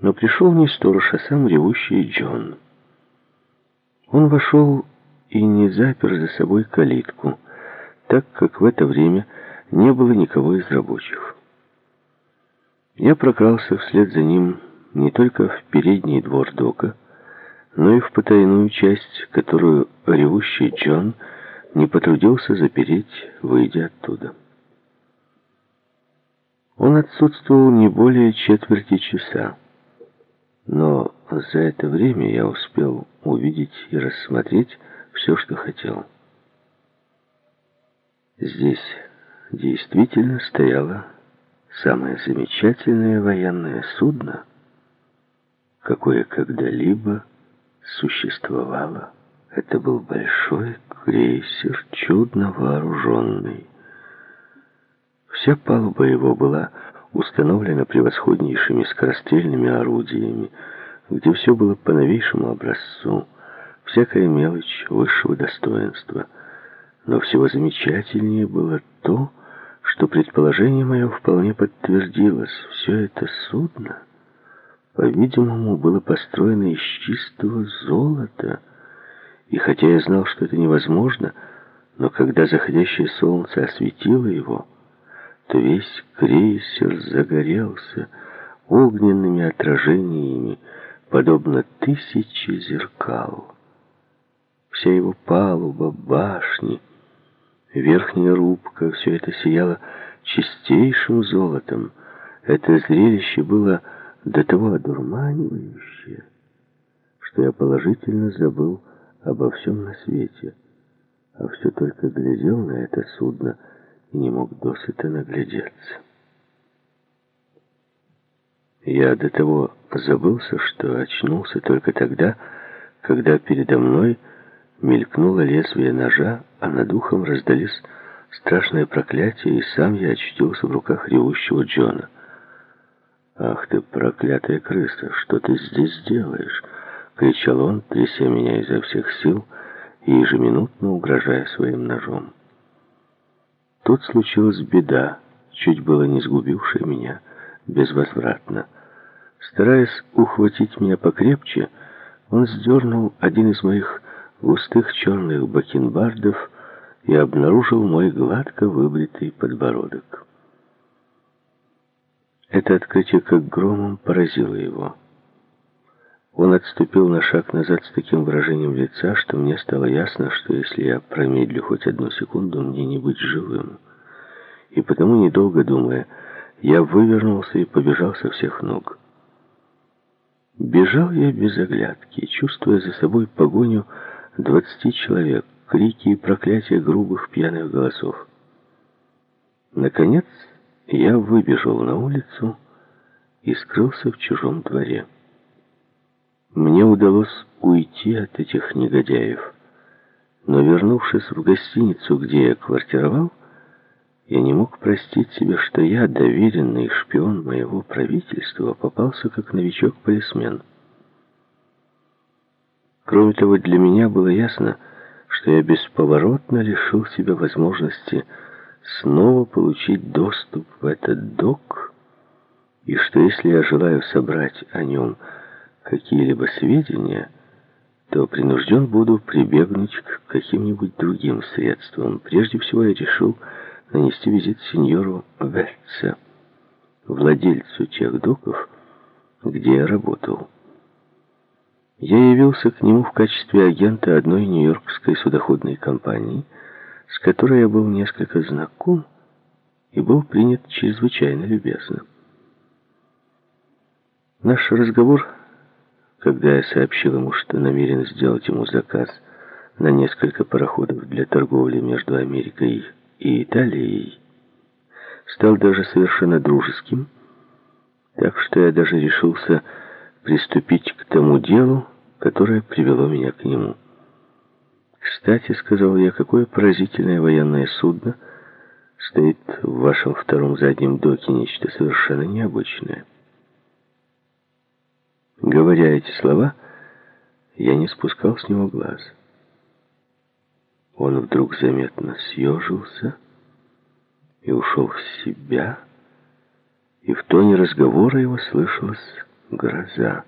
Но пришел не сторож, а сам ревущий Джон. Он вошел и не запер за собой калитку, так как в это время не было никого из рабочих. Я прокрался вслед за ним не только в передний двор дока, но и в потайную часть, которую ревущий Джон не потрудился запереть, выйдя оттуда. Он отсутствовал не более четверти часа, но за это время я успел увидеть и рассмотреть все, что хотел. Здесь действительно стояло самое замечательное военное судно, какое когда-либо существовало. Это был большой крейсер, чудно вооруженный. Вся палуба его была установлена превосходнейшими скорострельными орудиями, где все было по новейшему образцу, всякая мелочь высшего достоинства. Но всего замечательнее было то, что предположение мое вполне подтвердилось. Все это судно, по-видимому, было построено из чистого золота. И хотя я знал, что это невозможно, но когда заходящее солнце осветило его, то весь крейсер загорелся огненными отражениями, подобно тысяче зеркал. Вся его палуба, башни, верхняя рубка, все это сияло чистейшим золотом. Это зрелище было до того одурманивающее, что я положительно забыл обо всем на свете, а все только глядел на это судно и не мог досыта наглядеться. Я до того забылся, что очнулся только тогда, когда передо мной мелькнуло лезвие ножа, а над ухом раздались страшные проклятия, и сам я очутился в руках ревущего Джона. «Ах ты, проклятая крыса, что ты здесь делаешь?» — кричал он, тряся меня изо всех сил и ежеминутно угрожая своим ножом. Тут случилась беда, чуть было не сгубившая меня безвозвратно. Стараясь ухватить меня покрепче, он сдернул один из моих густых черных бакенбардов и обнаружил мой гладко выбритый подбородок. Это открытие как громом поразило его. Он отступил на шаг назад с таким выражением лица, что мне стало ясно, что если я промедлю хоть одну секунду, мне не быть живым. И потому, недолго думая, я вывернулся и побежал со всех ног. Бежал я без оглядки, чувствуя за собой погоню двадцати человек, крики и проклятия грубых пьяных голосов. Наконец, я выбежал на улицу и скрылся в чужом дворе. Мне удалось уйти от этих негодяев, но, вернувшись в гостиницу, где я квартировал, я не мог простить себе, что я, доверенный шпион моего правительства, попался как новичок-полисмен. Кроме того, для меня было ясно, что я бесповоротно лишил себя возможности снова получить доступ в этот док, и что если я желаю собрать о нем какие-либо сведения, то принужден буду прибегнуть к каким-нибудь другим средствам. Прежде всего я решил нанести визит сеньору Вельце, владельцу тех доков, где я работал. Я явился к нему в качестве агента одной нью-йоркской судоходной компании, с которой я был несколько знаком и был принят чрезвычайно любезно. Наш разговор, когда я сообщил ему, что намерен сделать ему заказ на несколько пароходов для торговли между Америкой и Италией, стал даже совершенно дружеским, так что я даже решился приступить к тому делу, которое привело меня к нему. «Кстати, — сказал я, — какое поразительное военное судно стоит в вашем втором заднем доке, нечто совершенно необычное». Говоря эти слова, я не спускал с него глаз. Он вдруг заметно съежился и ушел в себя, и в тоне разговора его слышалось гроза.